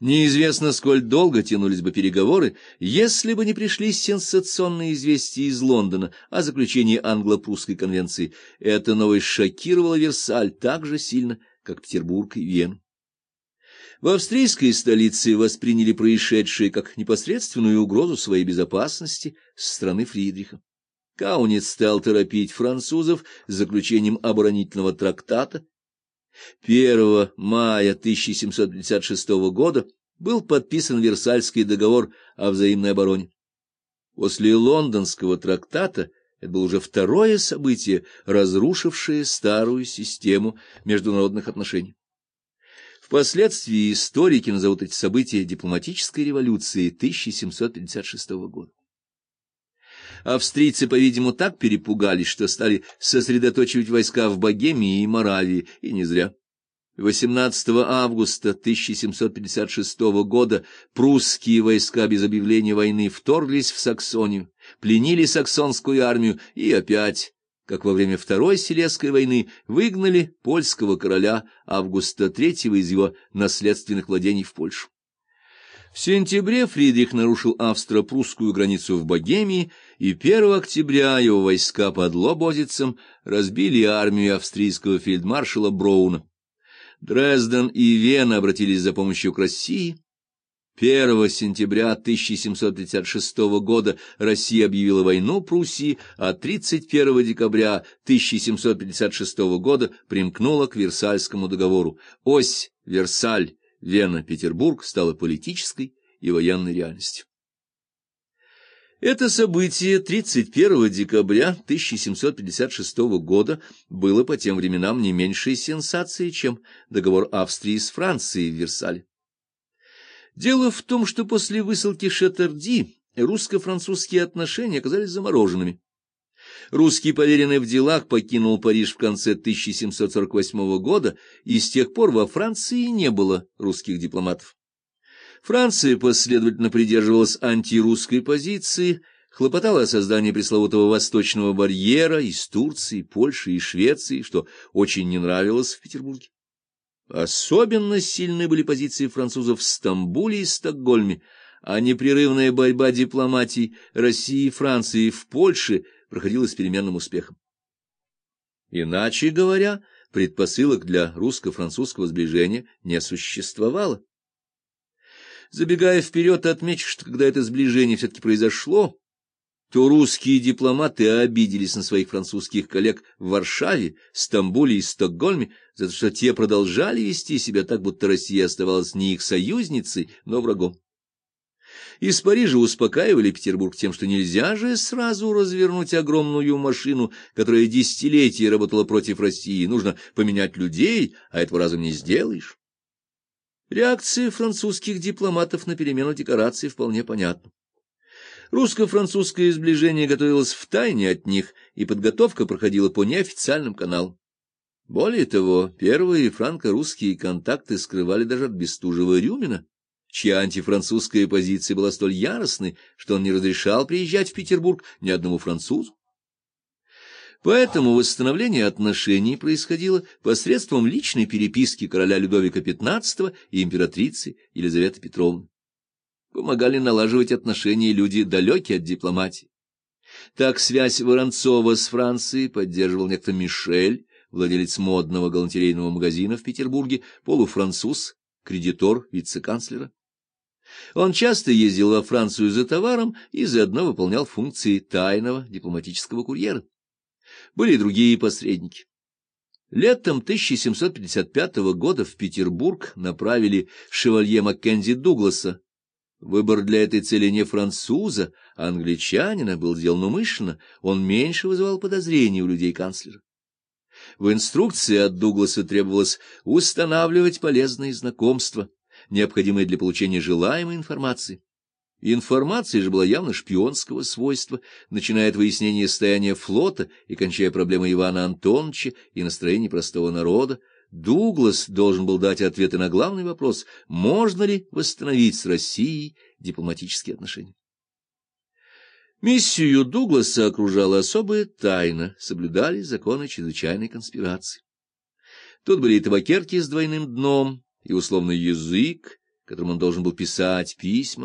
Неизвестно, сколь долго тянулись бы переговоры, если бы не пришли сенсационные известия из Лондона о заключении англо-прусской конвенции. Эта новость шокировала Версаль так же сильно, как Петербург и Вену. В австрийской столице восприняли происшедшее как непосредственную угрозу своей безопасности со стороны Фридриха. Кауниц стал торопить французов заключением оборонительного трактата. 1 мая 1756 года был подписан Версальский договор о взаимной обороне. После лондонского трактата это было уже второе событие, разрушившее старую систему международных отношений. Впоследствии историки назовут эти события дипломатической революцией 1756 года. Австрийцы, по-видимому, так перепугались, что стали сосредоточивать войска в Богемии и Моравии, и не зря. 18 августа 1756 года прусские войска без объявления войны вторглись в Саксонию, пленили саксонскую армию и опять как во время Второй Селесской войны выгнали польского короля Августа III из его наследственных владений в Польшу. В сентябре Фридрих нарушил австро-прусскую границу в Богемии, и 1 октября его войска под Лобозицем разбили армию австрийского фельдмаршала Броуна. Дрезден и Вена обратились за помощью к России, 1 сентября 1736 года Россия объявила войну Пруссии, а 31 декабря 1756 года примкнула к Версальскому договору. Ось Версаль, Вена, Петербург стала политической и военной реальностью. Это событие 31 декабря 1756 года было по тем временам не меньшей сенсацией, чем договор Австрии с Францией в Версале. Дело в том, что после высылки Шаттерди русско-французские отношения оказались замороженными. Русский поверенный в делах покинул Париж в конце 1748 года, и с тех пор во Франции не было русских дипломатов. Франция последовательно придерживалась антирусской позиции, хлопотала о создании пресловутого восточного барьера из Турции, Польши и Швеции, что очень не нравилось в Петербурге. Особенно сильны были позиции французов в Стамбуле и Стокгольме, а непрерывная борьба дипломатий России и Франции в Польше проходила с переменным успехом. Иначе говоря, предпосылок для русско-французского сближения не существовало. Забегая вперед, отмечу, что когда это сближение все-таки произошло, то русские дипломаты обиделись на своих французских коллег в Варшаве, Стамбуле и Стокгольме, за то, что те продолжали вести себя так, будто Россия оставалась не их союзницей, но врагом. Из Парижа успокаивали Петербург тем, что нельзя же сразу развернуть огромную машину, которая десятилетия работала против России. Нужно поменять людей, а этого разом не сделаешь. Реакция французских дипломатов на перемену декораций вполне понятна. Русско-французское сближение готовилось втайне от них, и подготовка проходила по неофициальным каналам. Более того, первые франко-русские контакты скрывали даже от Бестужева-Рюмина, чья антифранцузская позиция была столь яростной, что он не разрешал приезжать в Петербург ни одному французу. Поэтому восстановление отношений происходило посредством личной переписки короля Людовика XV и императрицы Елизаветы Петровны помогали налаживать отношения люди, далекие от дипломатии. Так связь Воронцова с Францией поддерживал некто Мишель, владелец модного галантерейного магазина в Петербурге, полуфранцуз, кредитор вице-канцлера. Он часто ездил во Францию за товаром и заодно выполнял функции тайного дипломатического курьера. Были и другие посредники. Летом 1755 года в Петербург направили шевалье Маккензи Дугласа, Выбор для этой цели не француза, а англичанина был сделан умышленно, он меньше вызывал подозрений у людей канцлера. В инструкции от Дугласа требовалось устанавливать полезные знакомства, необходимые для получения желаемой информации. Информация же была явно шпионского свойства, начиная от выяснения состояния флота и кончая проблемой Ивана Антоновича и настроений простого народа, Дуглас должен был дать ответы на главный вопрос, можно ли восстановить с Россией дипломатические отношения. Миссию Дугласа окружала особая тайна, соблюдали законы чрезвычайной конспирации. Тут были и табакерки с двойным дном, и условный язык, которым он должен был писать письма,